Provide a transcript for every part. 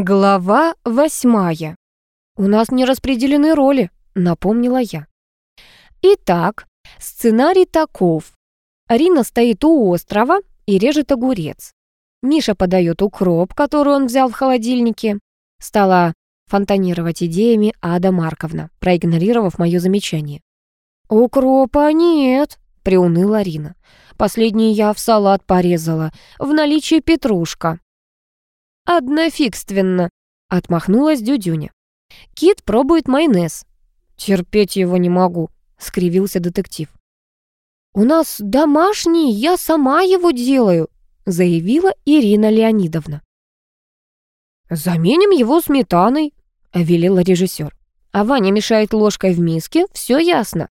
Глава восьмая. «У нас не распределены роли», — напомнила я. Итак, сценарий таков. Арина стоит у острова и режет огурец. Миша подает укроп, который он взял в холодильнике. Стала фонтанировать идеями Ада Марковна, проигнорировав мое замечание. «Укропа нет», — приуныла Арина. «Последний я в салат порезала. В наличии петрушка». «Однофигственно», — отмахнулась Дюдюня. «Кит пробует майонез». «Терпеть его не могу», — скривился детектив. «У нас домашний, я сама его делаю», — заявила Ирина Леонидовна. «Заменим его сметаной», — велела режиссер. «А Ваня мешает ложкой в миске, все ясно».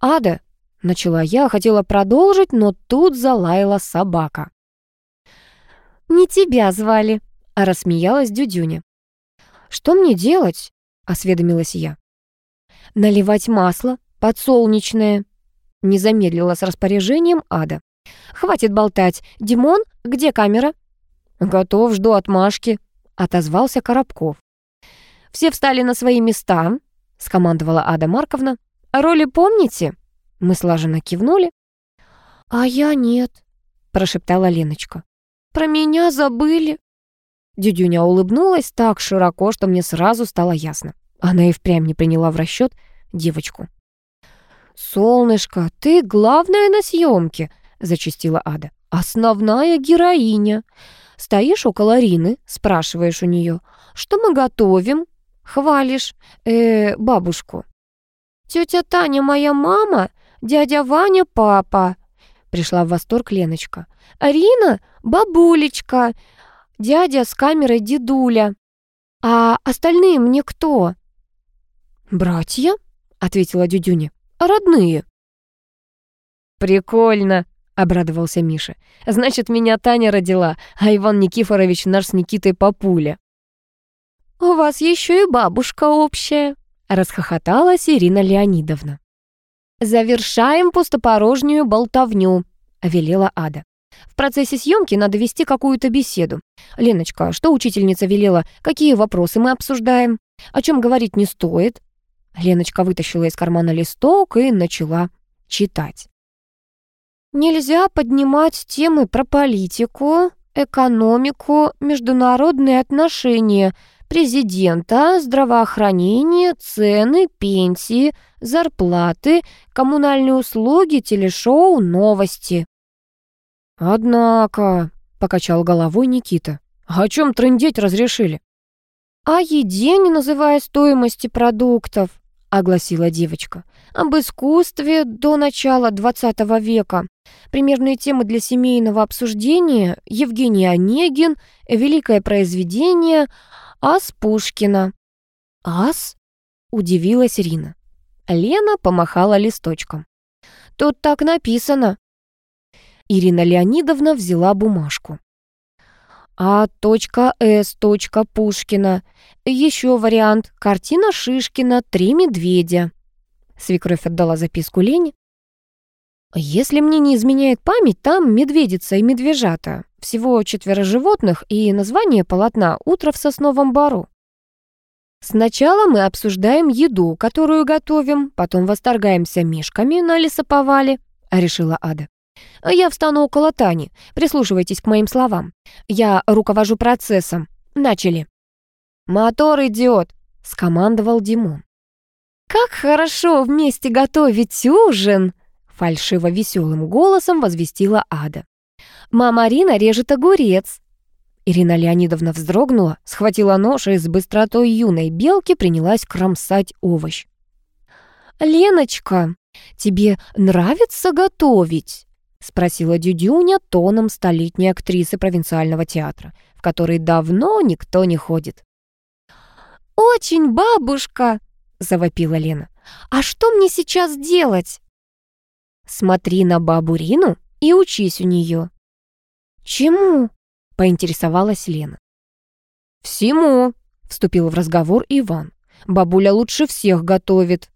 «Ада», — начала я, хотела продолжить, но тут залаяла собака. «Не тебя звали», — рассмеялась Дюдюня. «Что мне делать?» — осведомилась я. «Наливать масло, подсолнечное», — не замедлила с распоряжением Ада. «Хватит болтать. Димон, где камера?» «Готов, жду отмашки», — отозвался Коробков. «Все встали на свои места», — скомандовала Ада Марковна. «Роли помните?» Мы слаженно кивнули. «А я нет», — прошептала Леночка. «Про меня забыли». Дюдюня улыбнулась так широко, что мне сразу стало ясно. Она и впрямь не приняла в расчет девочку. «Солнышко, ты главная на съемке», — зачастила Ада. «Основная героиня. Стоишь около Рины, спрашиваешь у нее, что мы готовим? Хвалишь, э, бабушку. Тетя Таня моя мама, дядя Ваня папа», — пришла в восторг Леночка. «Рина — бабулечка, дядя с камерой дедуля. А остальные мне кто?» «Братья?» — ответила Дюдюня. «Родные». «Прикольно», — обрадовался Миша. «Значит, меня Таня родила, а Иван Никифорович наш с Никитой папуля». «У вас еще и бабушка общая», — расхохоталась Ирина Леонидовна. «Завершаем пустопорожнюю болтовню», — велела Ада. В процессе съемки надо вести какую-то беседу. Леночка, что учительница велела? Какие вопросы мы обсуждаем? О чем говорить не стоит? Леночка вытащила из кармана листок и начала читать. Нельзя поднимать темы про политику, экономику, международные отношения, президента, здравоохранение, цены, пенсии, зарплаты, коммунальные услуги, телешоу, новости. «Однако», — покачал головой Никита, «о чем трындеть разрешили?» «О еде, не называя стоимости продуктов», — огласила девочка. «Об искусстве до начала XX века. Примерные темы для семейного обсуждения Евгений Онегин, великое произведение Ас Пушкина». «Ас?» — удивилась Ирина. Лена помахала листочком. «Тут так написано. Ирина Леонидовна взяла бумажку. А. С. Пушкина. Еще вариант. Картина Шишкина «Три медведя». Свекровь отдала записку Лене. Если мне не изменяет память, там медведица и медвежата. Всего четверо животных и название полотна «Утро в сосновом бару». Сначала мы обсуждаем еду, которую готовим, потом восторгаемся мишками на лесоповале, решила Ада. Я встану около Тани. Прислушивайтесь к моим словам. Я руковожу процессом. Начали. «Мотор идет», — скомандовал Димон. «Как хорошо вместе готовить ужин!» Фальшиво веселым голосом возвестила Ада. «Мама Арина режет огурец». Ирина Леонидовна вздрогнула, схватила нож и с быстротой юной белки принялась кромсать овощ. «Леночка, тебе нравится готовить?» — спросила Дюдюня тоном столетней актрисы провинциального театра, в который давно никто не ходит. «Очень, бабушка!» — завопила Лена. «А что мне сейчас делать?» «Смотри на бабу Рину и учись у нее». «Чему?» — поинтересовалась Лена. «Всему», — вступил в разговор Иван. «Бабуля лучше всех готовит».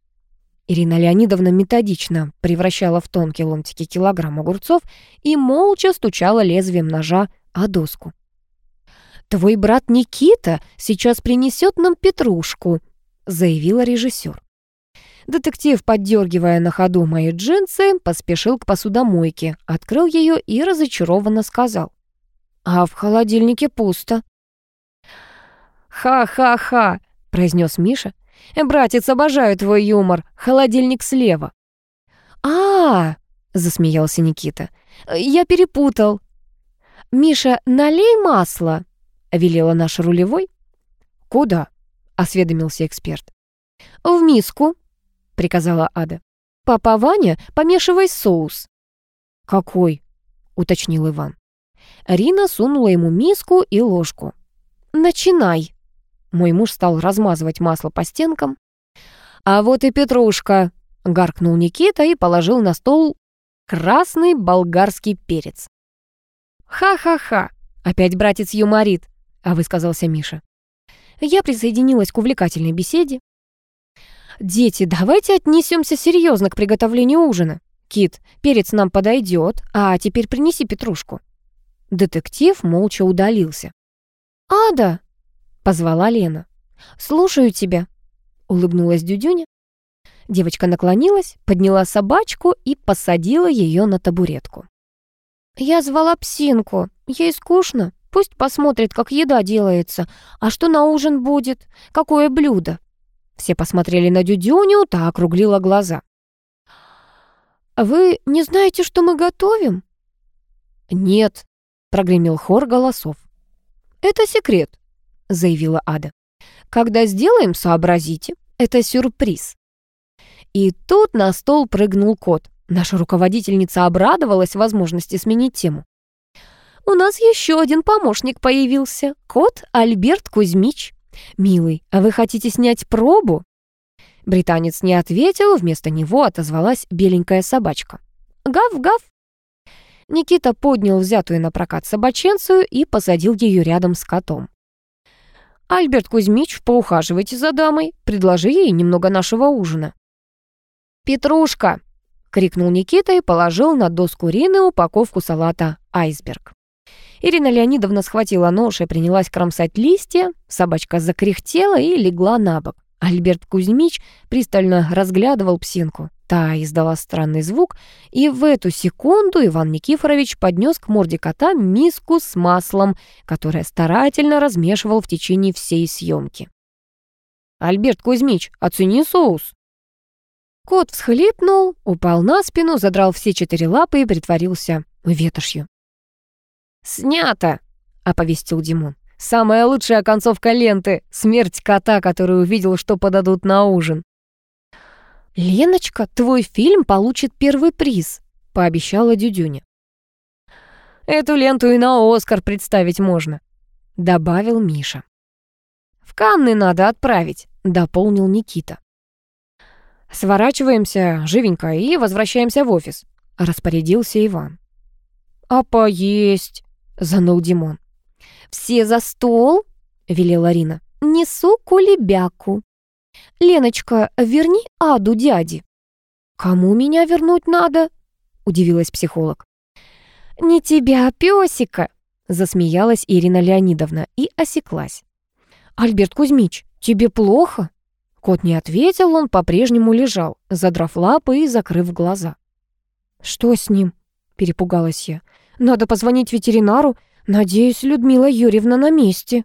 Ирина Леонидовна методично превращала в тонкие ломтики килограмм огурцов и молча стучала лезвием ножа о доску. твой брат Никита сейчас принесет нам петрушку», заявила режиссер. Детектив, поддергивая на ходу мои джинсы, поспешил к посудомойке, открыл ее и разочарованно сказал. «А в холодильнике пусто». «Ха-ха-ха», — произнес Миша. «Братец, обожаю твой юмор. Холодильник слева». «А-а-а», засмеялся Никита. «Я перепутал». «Миша, налей масло», — велела наш рулевой. «Куда?» — осведомился эксперт. «В миску», — приказала Ада. «Папа Ваня, помешивай соус». «Какой?» — уточнил Иван. Рина сунула ему миску и ложку. «Начинай». Мой муж стал размазывать масло по стенкам. «А вот и петрушка», — гаркнул Никита и положил на стол красный болгарский перец. «Ха-ха-ха!» — опять братец юморит, — а высказался Миша. Я присоединилась к увлекательной беседе. «Дети, давайте отнесемся серьезно к приготовлению ужина. Кит, перец нам подойдет, а теперь принеси петрушку». Детектив молча удалился. «Ада!» — позвала Лена. «Слушаю тебя», — улыбнулась Дюдюня. Девочка наклонилась, подняла собачку и посадила ее на табуретку. «Я звала псинку. Ей скучно. Пусть посмотрит, как еда делается. А что на ужин будет? Какое блюдо?» Все посмотрели на Дюдюню, та округлила глаза. «Вы не знаете, что мы готовим?» «Нет», — прогремел хор голосов. «Это секрет», — заявила Ада. «Когда сделаем, сообразите. Это сюрприз». И тут на стол прыгнул кот. Наша руководительница обрадовалась возможности сменить тему. «У нас еще один помощник появился. Кот Альберт Кузьмич. Милый, а вы хотите снять пробу?» Британец не ответил, вместо него отозвалась беленькая собачка. «Гав-гав!» Никита поднял взятую на прокат собаченцию и посадил ее рядом с котом. «Альберт Кузьмич, поухаживайте за дамой, предложи ей немного нашего ужина». «Петрушка!» — крикнул Никита и положил на доску Рины упаковку салата «Айсберг». Ирина Леонидовна схватила нож и принялась кромсать листья, собачка закряхтела и легла на бок. Альберт Кузьмич пристально разглядывал псинку. Та издала странный звук, и в эту секунду Иван Никифорович поднес к морде кота миску с маслом, которое старательно размешивал в течение всей съемки. «Альберт Кузьмич, оцени соус!» Кот всхлипнул, упал на спину, задрал все четыре лапы и притворился ветошью. «Снято!» — оповестил Димон. «Самая лучшая концовка ленты — смерть кота, который увидел, что подадут на ужин». «Леночка, твой фильм получит первый приз», — пообещала Дюдюня. «Эту ленту и на Оскар представить можно», — добавил Миша. «В Канны надо отправить», — дополнил Никита. «Сворачиваемся живенько и возвращаемся в офис», — распорядился Иван. «А поесть?» — заныл Димон. «Все за стол?» — велела Рина. «Несу кулебяку». «Леночка, верни Аду дяди». «Кому меня вернуть надо?» — удивилась психолог. «Не тебя, пёсика», — засмеялась Ирина Леонидовна и осеклась. «Альберт Кузьмич, тебе плохо?» Кот не ответил, он по-прежнему лежал, задрав лапы и закрыв глаза. «Что с ним?» — перепугалась я. «Надо позвонить ветеринару. Надеюсь, Людмила Юрьевна на месте».